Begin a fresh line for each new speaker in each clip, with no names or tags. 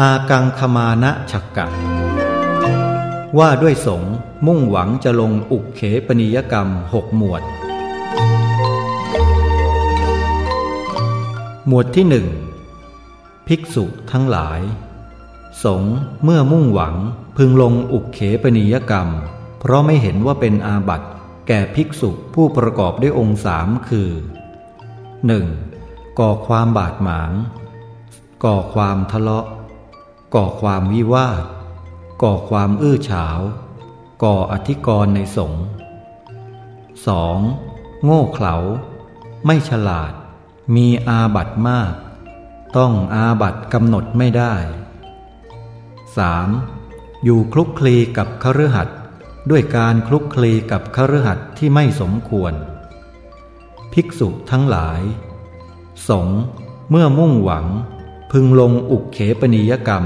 อากังคมานะฉักกะ ว่าด้วยสงมุ่งหวังจะลงอุกเขปนิยกรรมหกหมวด หมวดที่หนึ่งภิกษุทั้งหลาย สงเมื่อมุ่งหวังพึงลงอุกเขปนิยกรรม เพราะไม่เห็นว่าเป็นอาบัติแก่ภิกษุผู้ประกอบด้วยองค์สามคือ 1. ก่อความบาดหมาง ก่อความทะเลาะ ก่อความวิวาท ก่อความอื้อฉาว ก่ออธิกรณ์ในสงฆ์ 2. โง่เขลา ไม่ฉลาด มีอาบัตมาก ต้องอาบัตกำหนดไม่ได้ 3. อยู่คลุกคลีกับคฤหัสถ์ด้วยการคลุกคลีกับคฤหัสถ์ที่ไม่สมควร ภิกษุทั้งหลาย สงเมื่อมุ่งหวังพึงลงอุกเขปนิยกรรม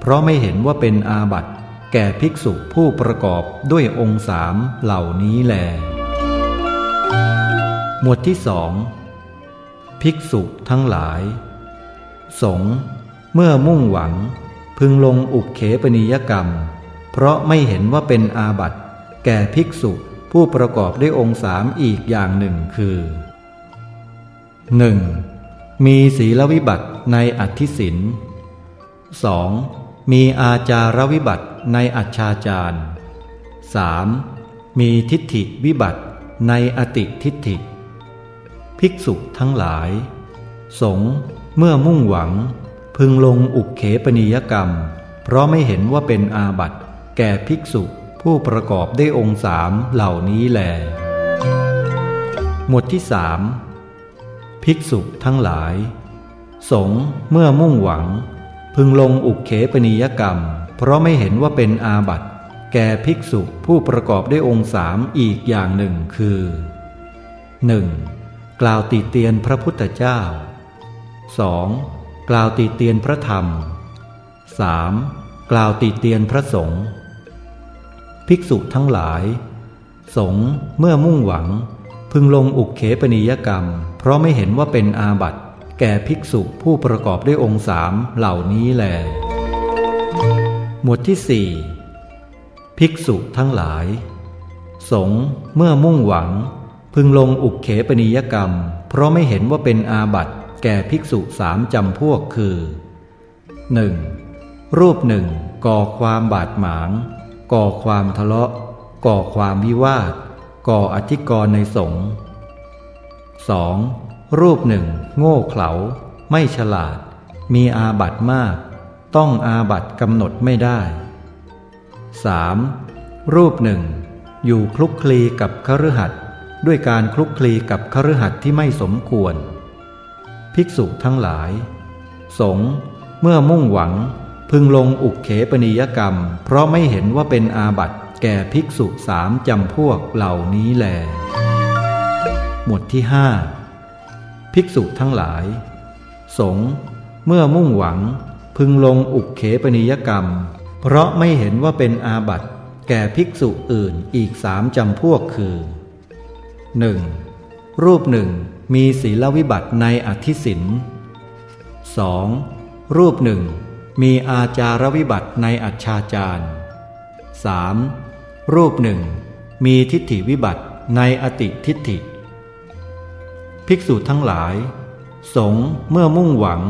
เพราะไม่เห็นว่าเป็นอาบัติแก่ภิกษุผู้ประกอบด้วยองค์สามเหล่านี้แล หมวดที่สองภิกษุทั้งหลาย สงเมื่อมุ่งหวังพึงลงอุกเขปนิยกรรม เพราะไม่เห็นว่าเป็นอาบัติแก่ภิกษุผู้ประกอบด้วยองค์สามอีกอย่างหนึ่งคือ 1. มีศีลวิบัติในอัธิศิน 2. มีอาจารวิบัติในอัจฉาจาร 3. มีทิฏฐิวิบัติในอติทิฏฐิ ภิกษุทั้งหลาย สงฆ์เมื่อมุ่งหวัง พึงลงอุกเขปนิยกรรม เพราะไม่เห็นว่าเป็นอาบัติแก่ภิกษุผู้ประกอบได้องค์สามเหล่านี้แล หมวดที่สามภิกษุทั้งหลาย สงฆ์เมื่อมุ่งหวัง พึงลงอุกเขปนิยกรรม เพราะไม่เห็นว่าเป็นอาบัติ แก่ภิกษุผู้ประกอบด้วยองค์สามอีกอย่างหนึ่งคือ 1. กล่าวติเตียนพระพุทธเจ้า 2. กล่าวติเตียนพระธรรม 3. กล่าวติเตียนพระสงฆ์ภิกษุทั้งหลาย สงเมื่อมุ่งหวัง พึงลงอุกเขปนิยกรรม เพราะไม่เห็นว่าเป็นอาบัติ แก่ภิกษุผู้ประกอบด้วยองค์สามเหล่านี้แล หมวดที่สี่ภิกษุทั้งหลาย สงเมื่อมุ่งหวัง พึงลงอุกเขปนิยกรรม เพราะไม่เห็นว่าเป็นอาบัติแก่ภิกษุสามจำพวกคือ 1. รูปหนึ่งก่อความบาดหมาง ก่อความทะเลาะ ก่อความวิวาท ก่ออธิกรณ์ในสงฆ์ 2. รูปหนึ่ง โง่เขลา ไม่ฉลาด มีอาบัตมาก ต้องอาบัตกำหนดไม่ได้ 3. รูปหนึ่ง อยู่คลุกคลีกับคฤหัสถ์ด้วยการคลุกคลีกับคฤหัสถ์ที่ไม่สมควร ภิกษุทั้งหลาย สงเมื่อมุ่งหวังพึงลงอุกเขปนิยกรรม เพราะไม่เห็นว่าเป็นอาบัติแก่ภิกษุสามจำพวกเหล่านี้แล หมวดที่ห้า ภิกษุทั้งหลาย สงเมื่อมุ่งหวังพึงลงอุกเขปนิยกรรม เพราะไม่เห็นว่าเป็นอาบัติแก่ภิกษุอื่นอีกสามจำพวกคือ 1. รูปหนึ่งมีศีลวิบัติในอธิศิน 2. รูปหนึ่งมีอาจารวิบัติในอัจฉาจาร 3. รูปหนึ่งมีทิฏฐิวิบัติในอติทิฏฐิ ภิกษุทั้งหลาย สงเมื่อมุ่งหวัง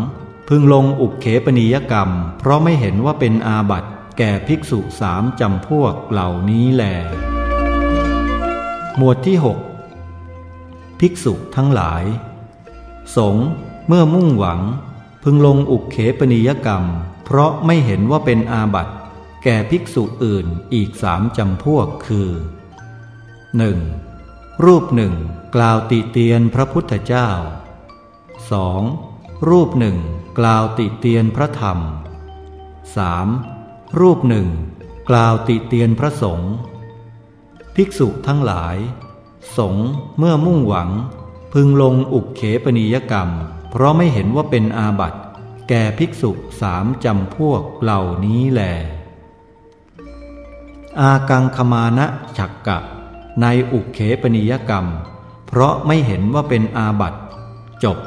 พึงลงอุกเขปนิยกรรม เพราะไม่เห็นว่าเป็นอาบัติแก่ภิกษุสามจำพวกเหล่านี้แล หมวดที่ 6 ภิกษุทั้งหลาย สงเมื่อมุ่งหวัง พึงลงอุกเขปนิยกรรม เพราะไม่เห็นว่าเป็นอาบัติแก่ภิกษุอื่นอีกสามจำพวกคือ 1. รูปหนึ่งกล่าวติเตียนพระพุทธเจ้า 2. รูปหนึ่งกล่าวติเตียนพระธรรม 3. รูปหนึ่งกล่าวติเตียนพระสงฆ์ภิกษุทั้งหลาย สงฆ์เมื่อมุ่งหวัง พึงลงอุกเขปนิยกรรม เพราะไม่เห็นว่าเป็นอาบัติแก่ภิกษุสามจำพวกเหล่านี้แลอากังคมานะฉักกะ ในอุกเขปนิยกรรม เพราะไม่เห็นว่าเป็นอาบัติ จบ